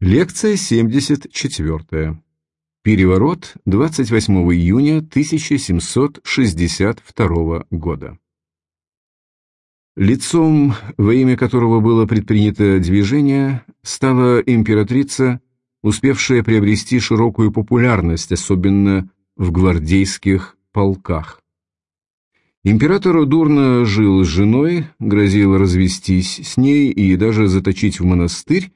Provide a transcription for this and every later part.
Лекция 74. Переворот 28 июня 1762 года. Лицом, во имя которого было предпринято движение, стала императрица, успевшая приобрести широкую популярность, особенно в гвардейских полках. Император дурно жил с женой, грозил развестись с ней и даже заточить в монастырь,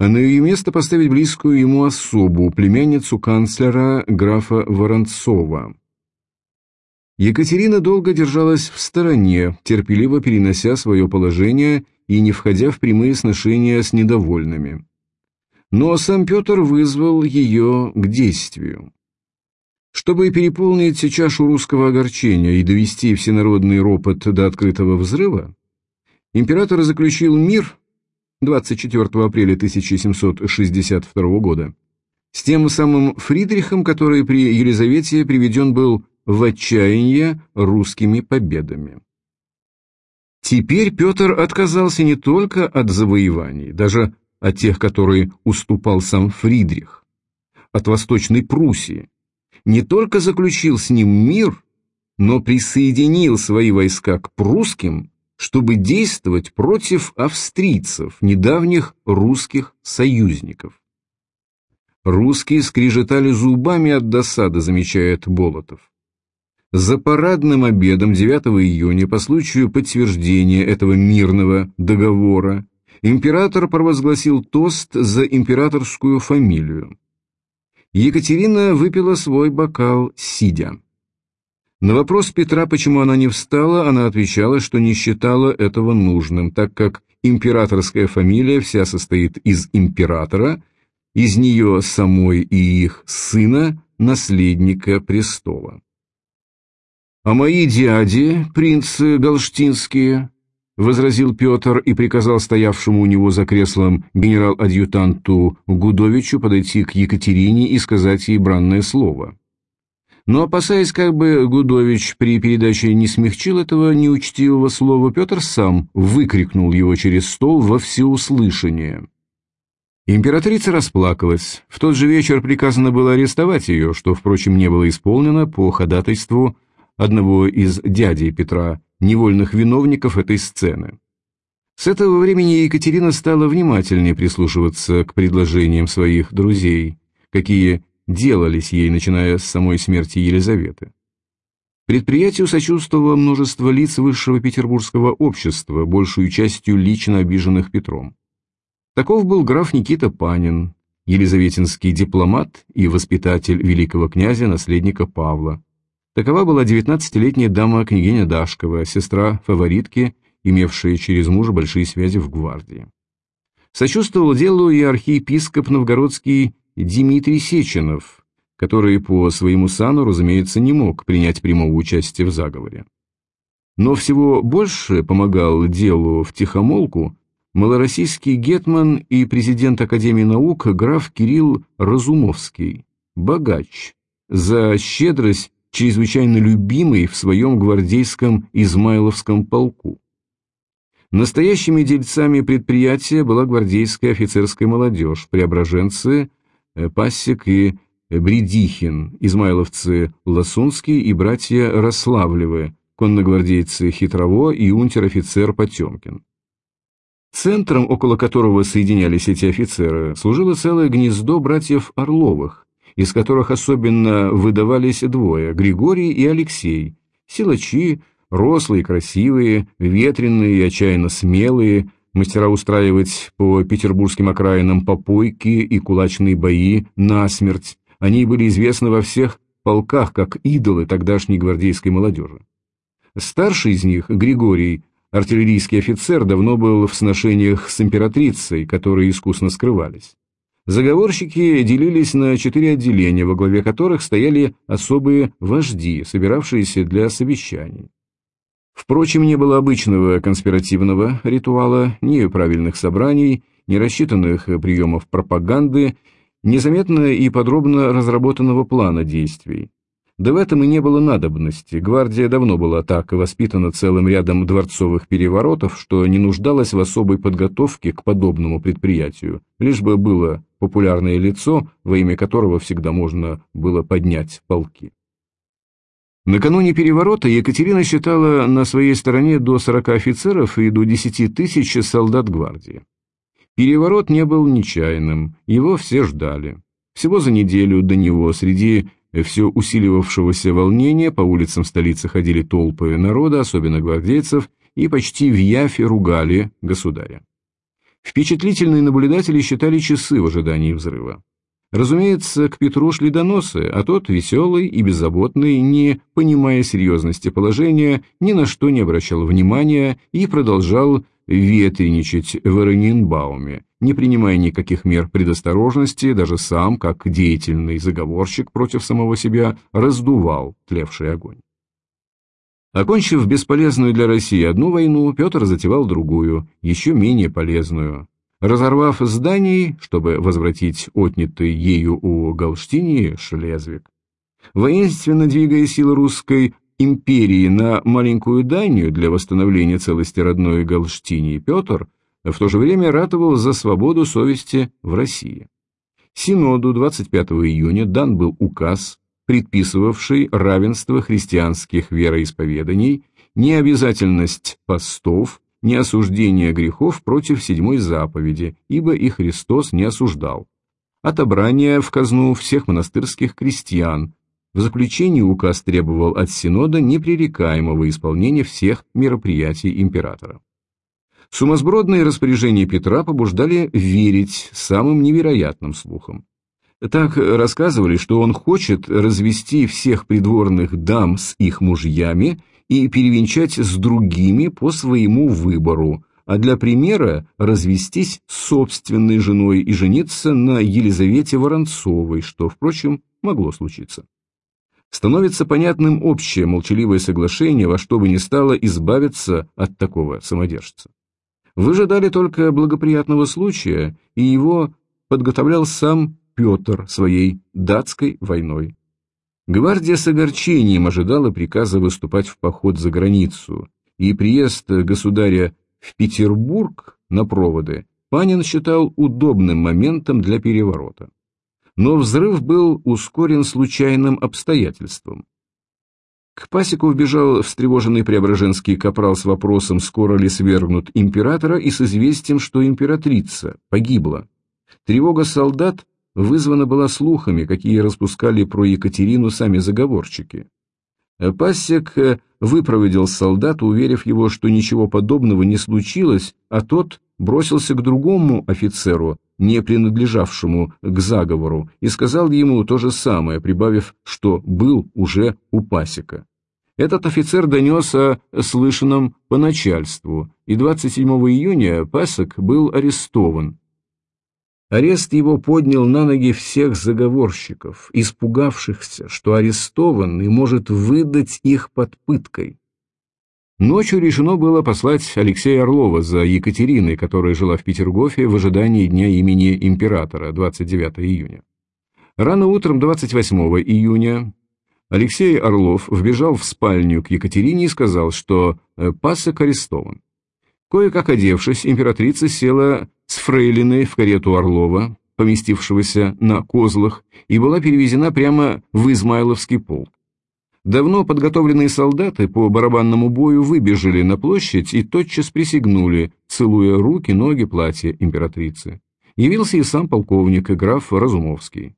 а на ее место поставить близкую ему особу, племянницу канцлера графа Воронцова. Екатерина долго держалась в стороне, терпеливо перенося свое положение и не входя в прямые сношения с недовольными. Но сам Петр вызвал ее к действию. Чтобы переполнить чашу русского огорчения и довести всенародный ропот до открытого взрыва, император заключил мир 24 апреля 1762 года, с тем самым Фридрихом, который при Елизавете приведен был в отчаяние русскими победами. Теперь Петр отказался не только от завоеваний, даже от тех, которые уступал сам Фридрих, от Восточной Пруссии, не только заключил с ним мир, но присоединил свои войска к прусским чтобы действовать против австрийцев, недавних русских союзников. Русские скрежетали зубами от досады, замечает Болотов. За парадным обедом 9 июня по случаю подтверждения этого мирного договора император провозгласил тост за императорскую фамилию. Екатерина выпила свой бокал сидя. На вопрос Петра, почему она не встала, она отвечала, что не считала этого нужным, так как императорская фамилия вся состоит из императора, из нее самой и их сына, наследника престола. «А мои дяди, принцы галштинские», — возразил Петр и приказал стоявшему у него за креслом генерал-адъютанту Гудовичу подойти к Екатерине и сказать ей бранное слово. Но опасаясь, как бы Гудович при передаче не смягчил этого неучтивого слова, Петр сам выкрикнул его через стол во всеуслышание. Императрица расплакалась. В тот же вечер приказано было арестовать ее, что, впрочем, не было исполнено по ходатайству одного из дядей Петра, невольных виновников этой сцены. С этого времени Екатерина стала внимательнее прислушиваться к предложениям своих друзей, какие делались ей, начиная с самой смерти Елизаветы. Предприятию сочувствовало множество лиц высшего петербургского общества, большую частью лично обиженных Петром. Таков был граф Никита Панин, елизаветинский дипломат и воспитатель великого князя, наследника Павла. Такова была 19-летняя дама княгиня Дашкова, сестра фаворитки, имевшая через мужа большие связи в гвардии. Сочувствовал делу и архиепископ новгородский Дмитрий Сеченов, который по своему сану, разумеется, не мог принять прямого участия в заговоре. Но всего больше помогал делу в тихомолку малороссийский гетман и президент Академии наук граф Кирилл Разумовский, богач, за щедрость чрезвычайно любимый в своем гвардейском Измайловском полку. Настоящими дельцами предприятия была гвардейская офицерская молодежь, преображенцы Пассик и Бредихин, измайловцы Ласунский и братья Рославлевы, конногвардейцы Хитрово и унтер-офицер Потемкин. Центром, около которого соединялись эти офицеры, служило целое гнездо братьев Орловых, из которых особенно выдавались двое – Григорий и Алексей, силачи, рослые, красивые, ветреные и отчаянно смелые – мастера устраивать по петербургским окраинам попойки и кулачные бои насмерть. Они были известны во всех полках как идолы тогдашней гвардейской молодежи. Старший из них, Григорий, артиллерийский офицер, давно был в сношениях с императрицей, которые искусно скрывались. Заговорщики делились на четыре отделения, во главе которых стояли особые вожди, собиравшиеся для совещаний. Впрочем, не было обычного конспиративного ритуала, ни правильных собраний, ни рассчитанных приемов пропаганды, незаметно и подробно разработанного плана действий. Да в этом и не было надобности. Гвардия давно была так воспитана целым рядом дворцовых переворотов, что не нуждалась в особой подготовке к подобному предприятию, лишь бы было популярное лицо, во имя которого всегда можно было поднять полки. Накануне переворота Екатерина считала на своей стороне до 40 офицеров и до 10 тысяч солдат гвардии. Переворот не был нечаянным, его все ждали. Всего за неделю до него среди все усиливавшегося волнения по улицам столицы ходили толпы народа, особенно гвардейцев, и почти в яфе ругали государя. Впечатлительные наблюдатели считали часы в ожидании взрыва. Разумеется, к Петру шли доносы, а тот, веселый и беззаботный, не понимая серьезности положения, ни на что не обращал внимания и продолжал ветреничать в Эронинбауме, не принимая никаких мер предосторожности, даже сам, как деятельный заговорщик против самого себя, раздувал тлевший огонь. Окончив бесполезную для России одну войну, Петр затевал другую, еще менее полезную. Разорвав зданий, чтобы возвратить отнятый ею у Галштинии Шлезвиг, воинственно двигая силы русской империи на маленькую Данию для восстановления целости родной Галштинии, Петр в то же время ратовал за свободу совести в России. Синоду 25 июня дан был указ, предписывавший равенство христианских вероисповеданий, необязательность постов, неосуждение грехов против седьмой заповеди, ибо и Христос не осуждал, отобрание в казну всех монастырских крестьян, в заключении указ требовал от Синода непререкаемого исполнения всех мероприятий императора. Сумасбродные распоряжения Петра побуждали верить самым невероятным слухам. Так рассказывали, что он хочет развести всех придворных дам с их мужьями и перевенчать с другими по своему выбору, а для примера развестись с собственной женой и жениться на Елизавете Воронцовой, что, впрочем, могло случиться становится понятным общее молчаливое соглашение во что бы ни стало избавиться от такого самодержца. Вы ждали только благоприятного случая, и его подготовлял сам Петр своей датской войной. Гвардия с огорчением ожидала приказа выступать в поход за границу, и приезд государя в Петербург на проводы Панин считал удобным моментом для переворота но взрыв был ускорен случайным обстоятельством. К пасеку вбежал встревоженный преображенский капрал с вопросом, скоро ли свергнут императора, и с известием, что императрица погибла. Тревога солдат вызвана была слухами, какие распускали про Екатерину сами заговорщики. Пасек выпроводил солдата, уверив его, что ничего подобного не случилось, а тот бросился к другому офицеру, не принадлежавшему к заговору, и сказал ему то же самое, прибавив, что был уже у пасека. Этот офицер донес о слышанном по начальству, и 27 июня Пасек был арестован. Арест его поднял на ноги всех заговорщиков, испугавшихся, что арестованный может выдать их под пыткой. Ночью решено было послать Алексея Орлова за Екатериной, которая жила в Петергофе в ожидании дня имени императора, 29 июня. Рано утром 28 июня Алексей Орлов вбежал в спальню к Екатерине и сказал, что э, пасок арестован. Кое-как одевшись, императрица села с фрейлиной в карету Орлова, поместившегося на козлах, и была перевезена прямо в Измайловский полк. Давно подготовленные солдаты по барабанному бою выбежали на площадь и тотчас присягнули, целуя руки, ноги, платья императрицы. Явился и сам полковник, граф Разумовский.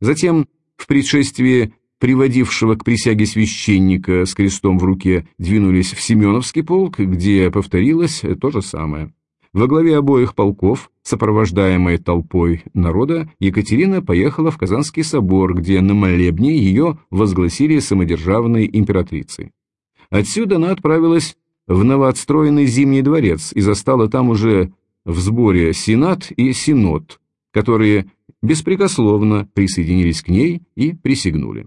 Затем, в предшествии приводившего к присяге священника с крестом в руке, двинулись в Семеновский полк, где повторилось то же самое. Во главе обоих полков, сопровождаемой толпой народа, Екатерина поехала в Казанский собор, где на молебне ее возгласили самодержавной императрицей. Отсюда она отправилась в новоотстроенный Зимний дворец и застала там уже в сборе Сенат и Синод, которые беспрекословно присоединились к ней и присягнули.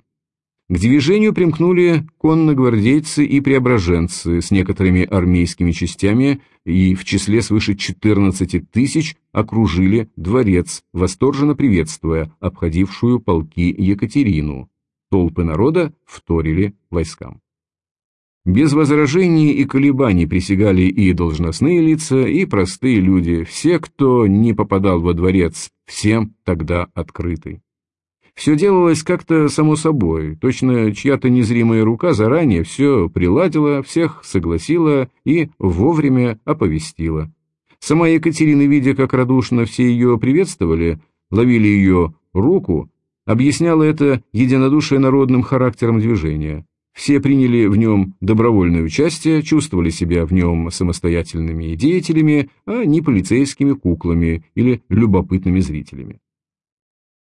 К движению примкнули конногвардейцы и преображенцы с некоторыми армейскими частями и в числе свыше 14 тысяч окружили дворец, восторженно приветствуя обходившую полки Екатерину. толпы народа вторили войскам. Без возражений и колебаний присягали и должностные лица, и простые люди, все, кто не попадал во дворец, всем тогда открытый. Все делалось как-то само собой, точно чья-то незримая рука заранее все приладила, всех согласила и вовремя оповестила. Сама Екатерина, видя, как радушно все ее приветствовали, ловили ее руку, объясняла это единодушие народным характером движения. Все приняли в нем добровольное участие, чувствовали себя в нем самостоятельными деятелями, а не полицейскими куклами или любопытными зрителями.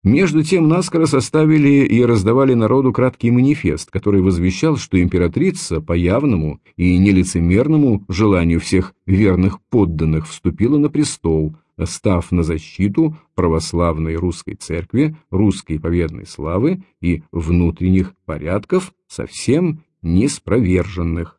Между тем наскоро составили и раздавали народу краткий манифест, который возвещал, что императрица по явному и нелицемерному желанию всех верных подданных вступила на престол, став на защиту православной русской церкви, русской поведной славы и внутренних порядков, совсем неспроверженных.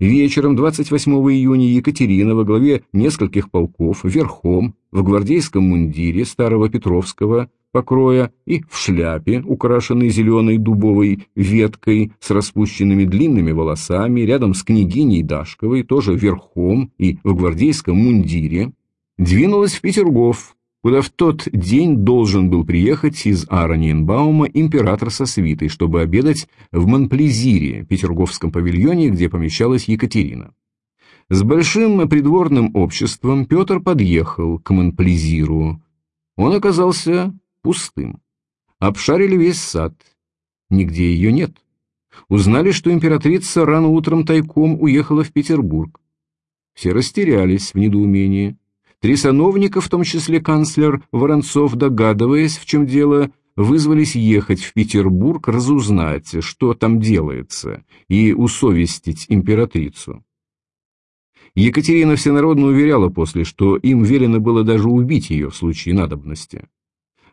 Вечером 28 июня Екатерина во главе нескольких полков верхом в гвардейском мундире старого Петровского покроя и в шляпе, украшенной зеленой дубовой веткой с распущенными длинными волосами, рядом с княгиней Дашковой, тоже верхом и в гвардейском мундире, двинулась в Петергоф, куда в тот день должен был приехать из Араньенбаума император со свитой, чтобы обедать в Монплезире, петерговском павильоне, где помещалась Екатерина. С большим придворным обществом Петр подъехал к Монплезиру. Он оказался пустым. Обшарили весь сад. Нигде ее нет. Узнали, что императрица рано утром тайком уехала в Петербург. Все растерялись в недоумении. Три сановника, в том числе канцлер Воронцов, догадываясь, в чем дело, вызвались ехать в Петербург разузнать, что там делается, и усовестить императрицу. Екатерина всенародно уверяла после, что им велено было даже убить ее в случае надобности.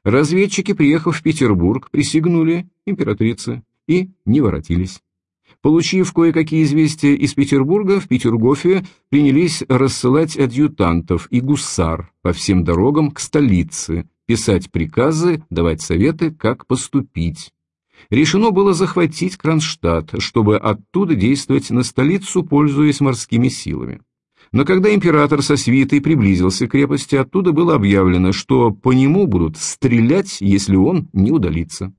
Разведчики, приехав в Петербург, присягнули императрице и не воротились. Получив кое-какие известия из Петербурга, в Петергофе принялись рассылать адъютантов и гусар по всем дорогам к столице, писать приказы, давать советы, как поступить. Решено было захватить Кронштадт, чтобы оттуда действовать на столицу, пользуясь морскими силами. Но когда император со свитой приблизился к крепости, оттуда было объявлено, что по нему будут стрелять, если он не удалится.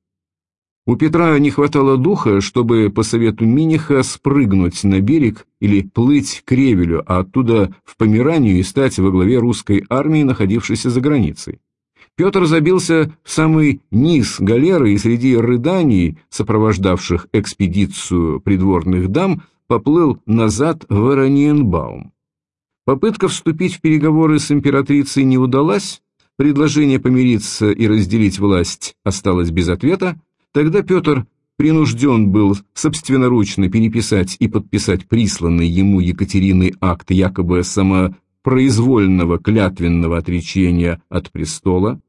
У Петра не хватало духа, чтобы по совету Миниха спрыгнуть на берег или плыть к Ревелю, а оттуда в Померанию и стать во главе русской армии, находившейся за границей. Петр забился в самый низ галеры и среди рыданий, сопровождавших экспедицию придворных дам, поплыл назад в Ораниенбаум. Попытка вступить в переговоры с императрицей не удалась, предложение помириться и разделить власть осталось без ответа, тогда Петр принужден был собственноручно переписать и подписать присланный ему Екатериной акт якобы самопроизвольного клятвенного отречения от престола.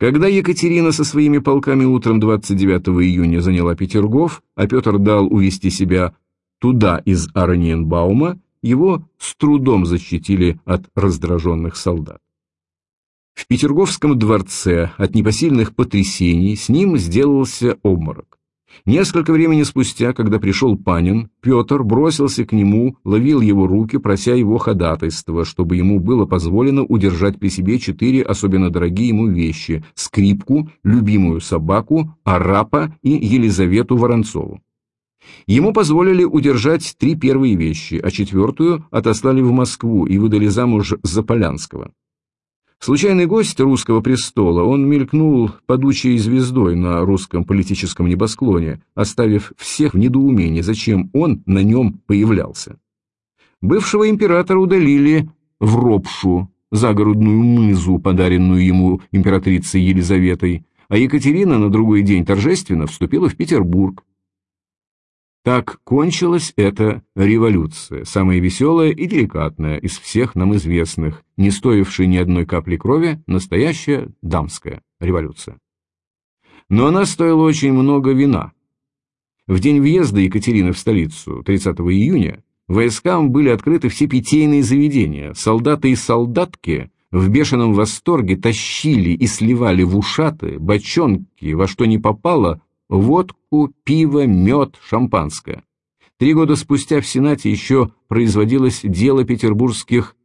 Когда Екатерина со своими полками утром 29 июня заняла Петергоф, а Петр дал увести себя туда из Арниенбаума, его с трудом защитили от раздраженных солдат. В Петерговском дворце от непосильных потрясений с ним сделался обморок. Несколько времени спустя, когда пришел Панин, Петр бросился к нему, ловил его руки, прося его ходатайства, чтобы ему было позволено удержать при себе четыре особенно дорогие ему вещи – скрипку, любимую собаку, арапа и Елизавету Воронцову. Ему позволили удержать три первые вещи, а четвертую отослали в Москву и выдали замуж за Полянского. Случайный гость русского престола, он мелькнул падучей звездой на русском политическом небосклоне, оставив всех в недоумении, зачем он на нем появлялся. Бывшего императора удалили в Ропшу, загородную мызу, подаренную ему императрицей Елизаветой, а Екатерина на другой день торжественно вступила в Петербург, так кончилась эта революция, самая веселая и деликатная из всех нам известных, не стоившая ни одной капли крови, настоящая дамская революция. Но она стоила очень много вина. В день въезда Екатерины в столицу, 30 июня, войскам были открыты все питейные заведения, солдаты и солдатки в бешеном восторге тащили и сливали в ушаты, бочонки, во что ни попало, водку, пиво, мед, шампанское. Три года спустя в Сенате еще производилось дело петербургских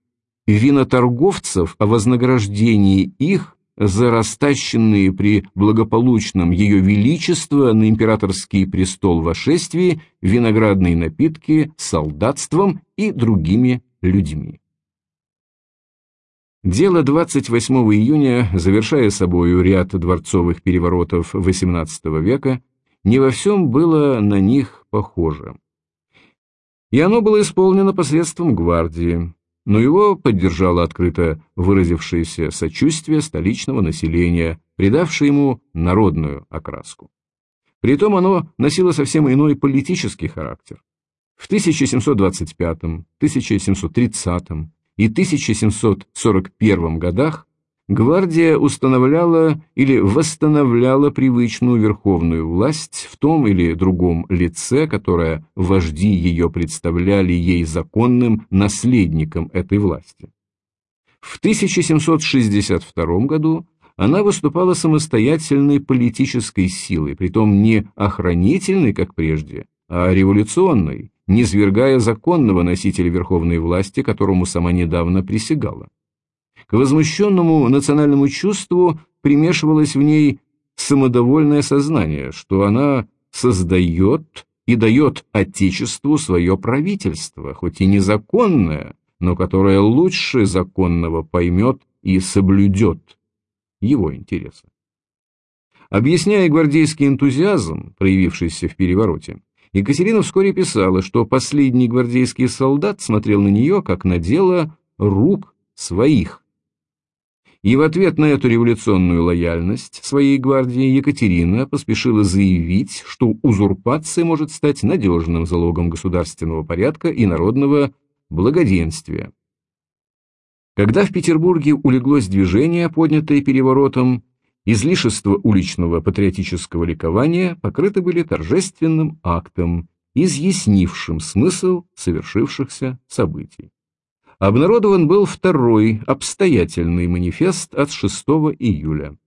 виноторговцев о вознаграждении их за растащенные при благополучном ее величество на императорский престол вошествии виноградные напитки солдатством и другими людьми. Дело 28 июня, завершая собою ряд дворцовых переворотов XVIII века, не во всем было на них похоже. И оно было исполнено посредством гвардии, но его поддержало открыто выразившееся сочувствие столичного населения, придавшее ему народную окраску. Притом оно носило совсем иной политический характер. В 1725, 1730 и 1741 годах гвардия устанавливала или восстановляла привычную верховную власть в том или другом лице, которое вожди ее представляли ей законным наследником этой власти. В 1762 году она выступала самостоятельной политической силой, притом не охранительной, как прежде, а революционной, не свергая законного носителя верховной власти, которому сама недавно присягала. К возмущенному национальному чувству примешивалось в ней самодовольное сознание, что она создает и дает Отечеству свое правительство, хоть и незаконное, но которое лучше законного поймет и соблюдет его интересы. Объясняя гвардейский энтузиазм, проявившийся в перевороте, Екатерина вскоре писала, что последний гвардейский солдат смотрел на нее, как на дело рук своих. И в ответ на эту революционную лояльность своей гвардии Екатерина поспешила заявить, что узурпация может стать надежным залогом государственного порядка и народного благоденствия. Когда в Петербурге улеглось движение, поднятое переворотом, Излишества уличного патриотического ликования покрыты были торжественным актом, изъяснившим смысл совершившихся событий. Обнародован был второй обстоятельный манифест от 6 июля.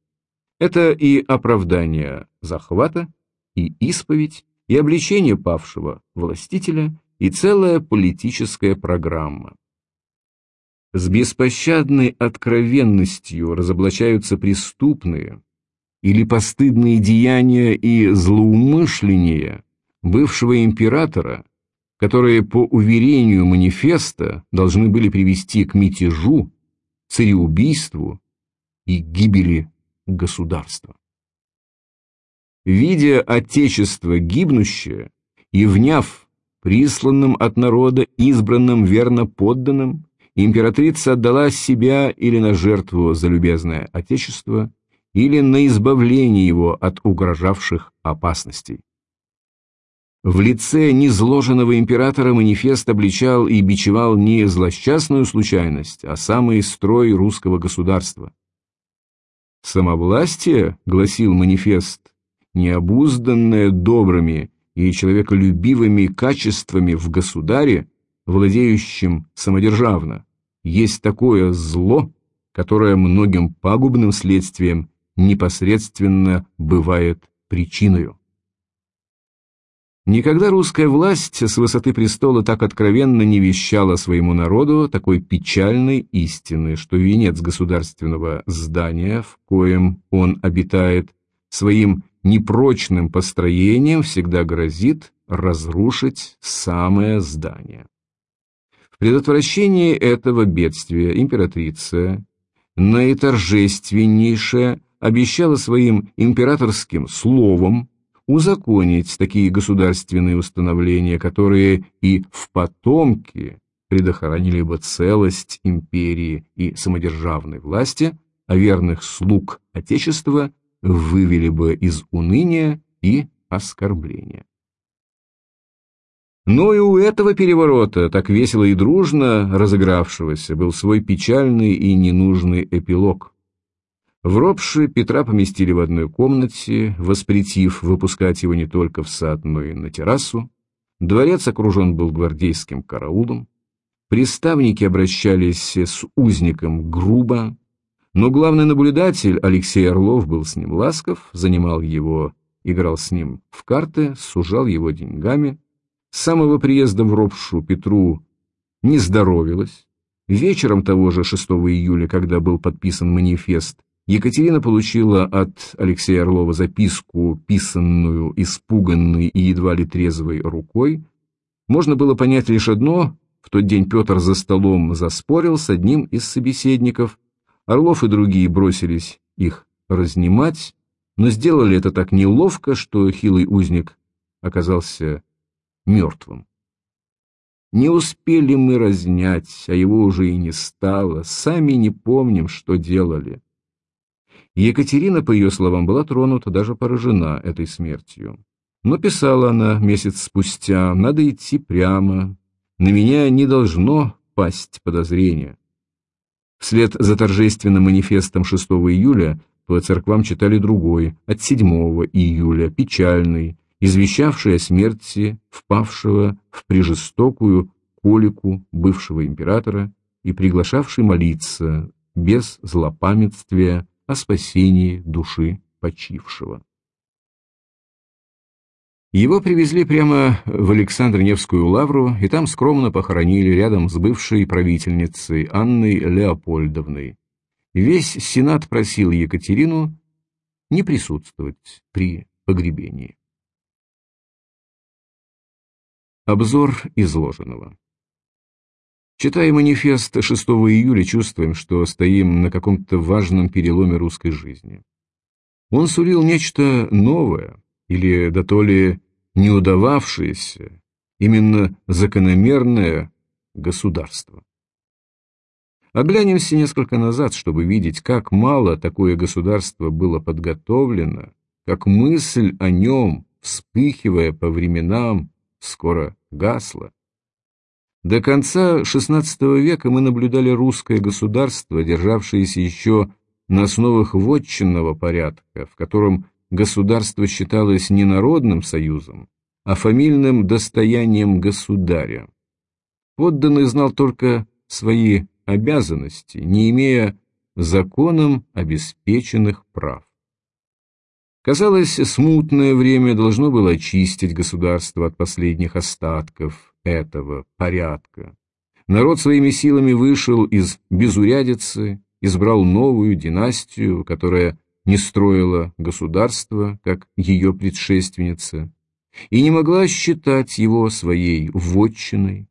Это и оправдание захвата, и исповедь, и обличение павшего властителя, и целая политическая программа. С беспощадной откровенностью разоблачаются преступные или постыдные деяния и злоумышления бывшего императора, которые по уверению манифеста должны были привести к мятежу, цареубийству и гибели государства. Видя отечество гибнущее и вняв присланным от народа избранным верно подданным, императрица отдала себя или на жертву за любезное отечество, или на избавление его от угрожавших опасностей. В лице незложенного императора манифест обличал и бичевал не злосчастную случайность, а самый строй русского государства. «Самовластие, — гласил манифест, — необузданное добрыми и человеколюбивыми качествами в государе, владеющим самодержавно, есть такое зло, которое многим пагубным следствием непосредственно бывает причиною. Никогда русская власть с высоты престола так откровенно не вещала своему народу такой печальной истины, что венец государственного здания, в коем он обитает, своим непрочным построением всегда грозит разрушить самое здание. Предотвращении этого бедствия императрица наиторжественнейше обещала своим императорским словом узаконить такие государственные установления, которые и в потомке предохранили бы целость империи и самодержавной власти, а верных слуг Отечества вывели бы из уныния и оскорбления. Но и у этого переворота, так весело и дружно разыгравшегося, был свой печальный и ненужный эпилог. В ропше Петра поместили в одной комнате, воспретив выпускать его не только в сад, но и на террасу. Дворец окружен был гвардейским караулом. Приставники обращались с узником грубо, но главный наблюдатель Алексей Орлов был с ним ласков, занимал его играл с ним в карты, сужал его деньгами. С самого приезда в Ропшу Петру не здоровилось. Вечером того же 6 июля, когда был подписан манифест, Екатерина получила от Алексея Орлова записку, писанную испуганной и едва ли трезвой рукой. Можно было понять лишь одно, в тот день Петр за столом заспорил с одним из собеседников, Орлов и другие бросились их разнимать, но сделали это так неловко, что хилый узник оказался мертвым. Не успели мы разнять, а его уже и не стало, сами не помним, что делали. Екатерина, по ее словам, была тронута, даже поражена этой смертью. Но писала она месяц спустя, надо идти прямо, на меня не должно пасть подозрение. Вслед за торжественным манифестом 6 июля по церквам читали другой, от 7 июля, печальный, извещавший о смерти впавшего в прижестокую колику бывшего императора и приглашавший молиться без злопамятствия о спасении души почившего. Его привезли прямо в Александр-Невскую лавру и там скромно похоронили рядом с бывшей правительницей Анной Леопольдовной. Весь Сенат просил Екатерину не присутствовать при погребении. Обзор изложенного. Читая манифест 6 июля, чувствуем, что стоим на каком-то важном переломе русской жизни. Он сулил нечто новое, или да то ли неудававшееся, именно закономерное государство. Оглянемся несколько назад, чтобы видеть, как мало такое государство было подготовлено, как мысль о нем, вспыхивая по временам, скоро гасла. До конца XVI века мы наблюдали русское государство, державшееся еще на основах вотчинного порядка, в котором государство считалось не народным союзом, а фамильным достоянием государя. Подданный знал только свои обязанности, не имея законом обеспеченных прав. Казалось, смутное время должно было очистить государство от последних остатков этого порядка. Народ своими силами вышел из безурядицы, избрал новую династию, которая не строила государство, как ее предшественница, и не могла считать его своей вотчиной.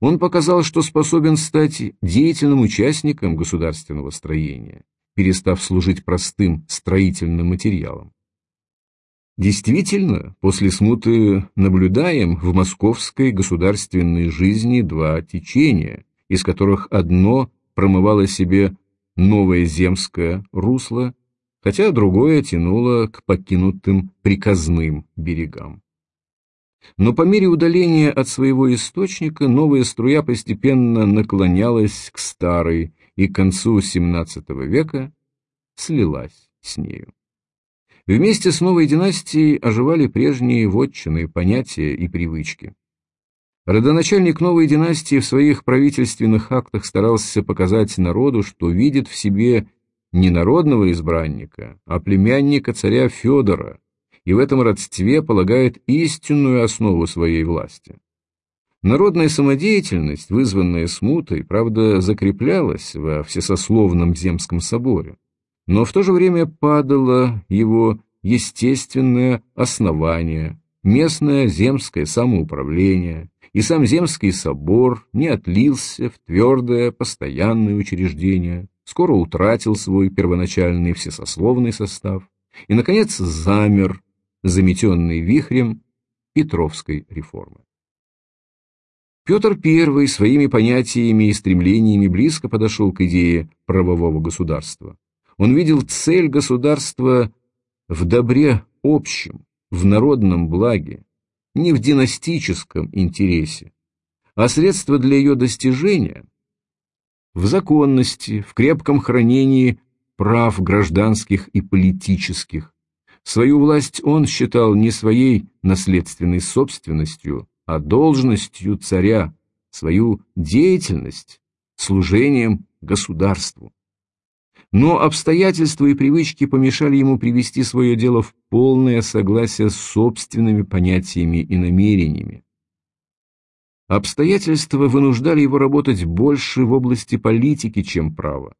Он показал, что способен стать деятельным участником государственного строения, перестав служить простым строительным материалом. Действительно, после смуты наблюдаем в московской государственной жизни два течения, из которых одно промывало себе новое земское русло, хотя другое тянуло к покинутым приказным берегам. Но по мере удаления от своего источника новая струя постепенно наклонялась к старой и к концу XVII века слилась с нею. Вместе с новой династией оживали прежние вотчины, понятия и привычки. Родоначальник новой династии в своих правительственных актах старался показать народу, что видит в себе не народного избранника, а племянника царя Федора, и в этом родстве полагает истинную основу своей власти. Народная самодеятельность, вызванная смутой, правда, закреплялась во Всесословном Земском соборе, но в то же время падало его естественное основание, местное земское самоуправление, и сам Земский собор не отлился в твердое постоянное учреждение, скоро утратил свой первоначальный всесословный состав и, наконец, замер, заметенный вихрем Петровской реформы. Петр I своими понятиями и стремлениями близко подошел к идее правового государства. Он видел цель государства в добре общем, в народном благе, не в династическом интересе, а средства для ее достижения в законности, в крепком хранении прав гражданских и политических. Свою власть он считал не своей наследственной собственностью, а должностью царя, свою деятельность служением государству. Но обстоятельства и привычки помешали ему привести свое дело в полное согласие с собственными понятиями и намерениями. Обстоятельства вынуждали его работать больше в области политики, чем права,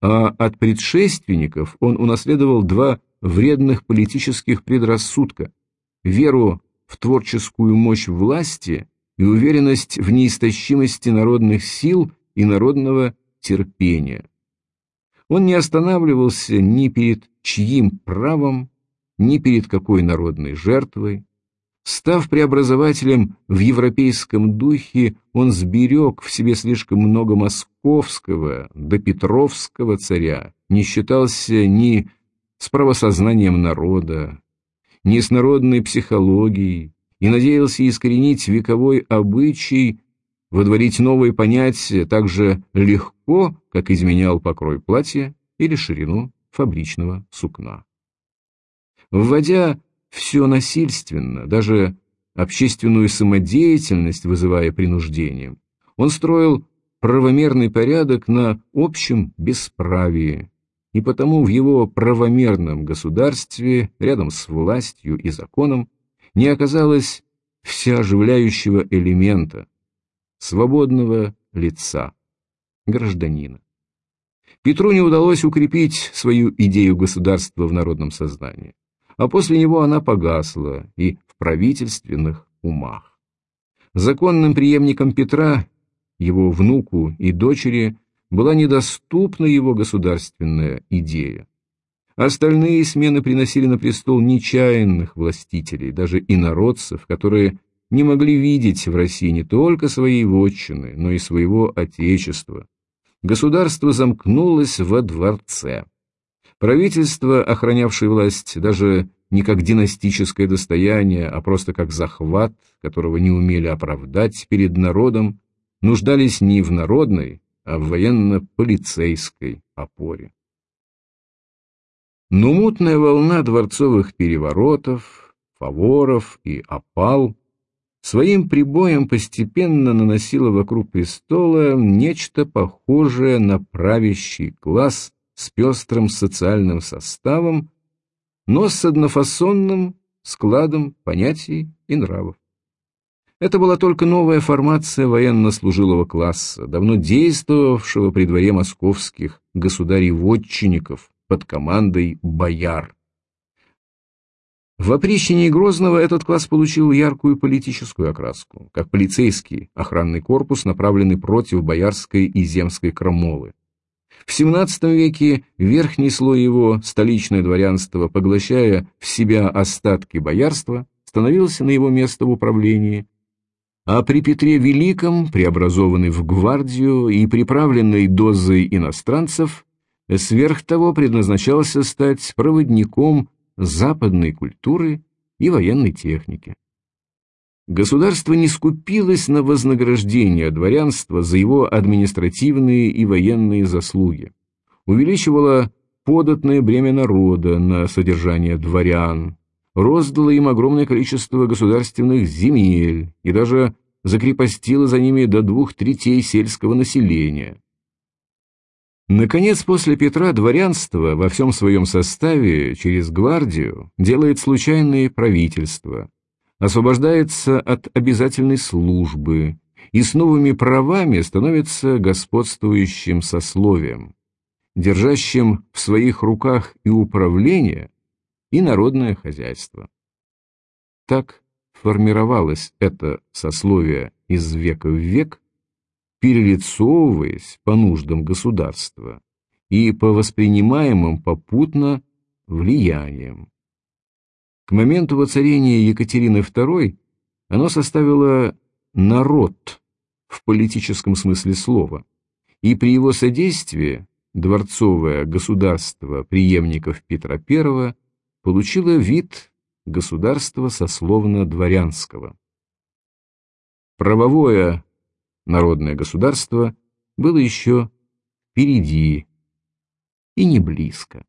а от предшественников он унаследовал два вредных политических предрассудка – веру в творческую мощь власти и уверенность в неистощимости народных сил и народного терпения. Он не останавливался ни перед чьим правом, ни перед какой народной жертвой. Став преобразователем в европейском духе, он сберег в себе слишком много московского до Петровского царя, не считался ни с правосознанием народа, ни с народной психологией, и надеялся искоренить вековой обычай Выдворить новые понятия так же легко, как изменял покрой платья или ширину фабричного сукна. Вводя все насильственно, даже общественную самодеятельность вызывая принуждением, он строил правомерный порядок на общем бесправии, и потому в его правомерном государстве, рядом с властью и законом, не оказалось всеоживляющего элемента, свободного лица, гражданина. Петру не удалось укрепить свою идею государства в народном сознании, а после него она погасла и в правительственных умах. Законным преемником Петра, его внуку и дочери, была недоступна его государственная идея. Остальные смены приносили на престол нечаянных властителей, даже инородцев, которые не могли видеть в России не только своей вотчины, но и своего отечества. Государство замкнулось во дворце. Правительство, охранявшее власть даже не как династическое достояние, а просто как захват, которого не умели оправдать перед народом, нуждались не в народной, в военно-полицейской опоре. Но мутная волна дворцовых переворотов, фаворов и опал своим прибоем постепенно наносила вокруг престола нечто похожее на правящий класс с пестрым социальным составом, но с однофасонным складом понятий и нравов. Это была только новая формация военнослужилого класса, давно действовавшего при дворе московских государей-вотчинников под командой бояр. В опрещении Грозного этот класс получил яркую политическую окраску, как полицейский охранный корпус, направленный против боярской и земской крамолы. В XVII веке верхний слой его, столичное дворянство, поглощая в себя остатки боярства, становился на его место в управлении, а при Петре Великом, преобразованный в гвардию и приправленный дозой иностранцев, сверх того предназначался стать проводником западной культуры и военной техники. Государство не скупилось на вознаграждение дворянства за его административные и военные заслуги, увеличивало податное бремя народа на содержание дворян, роздало им огромное количество государственных земель и даже закрепостило за ними до двух третей сельского населения. Наконец, после Петра дворянство во всем своем составе через гвардию делает случайные правительства, освобождается от обязательной службы и с новыми правами становится господствующим сословием, держащим в своих руках и управление, и народное хозяйство. Так формировалось это сословие из века в век, перелицовываясь по нуждам государства и по воспринимаемым попутно влияниям. К моменту воцарения Екатерины II оно составило народ в политическом смысле слова, и при его содействии дворцовое государство преемников Петра I получило вид государства сословно-дворянского. Правовое народное государство было еще впереди и не близко.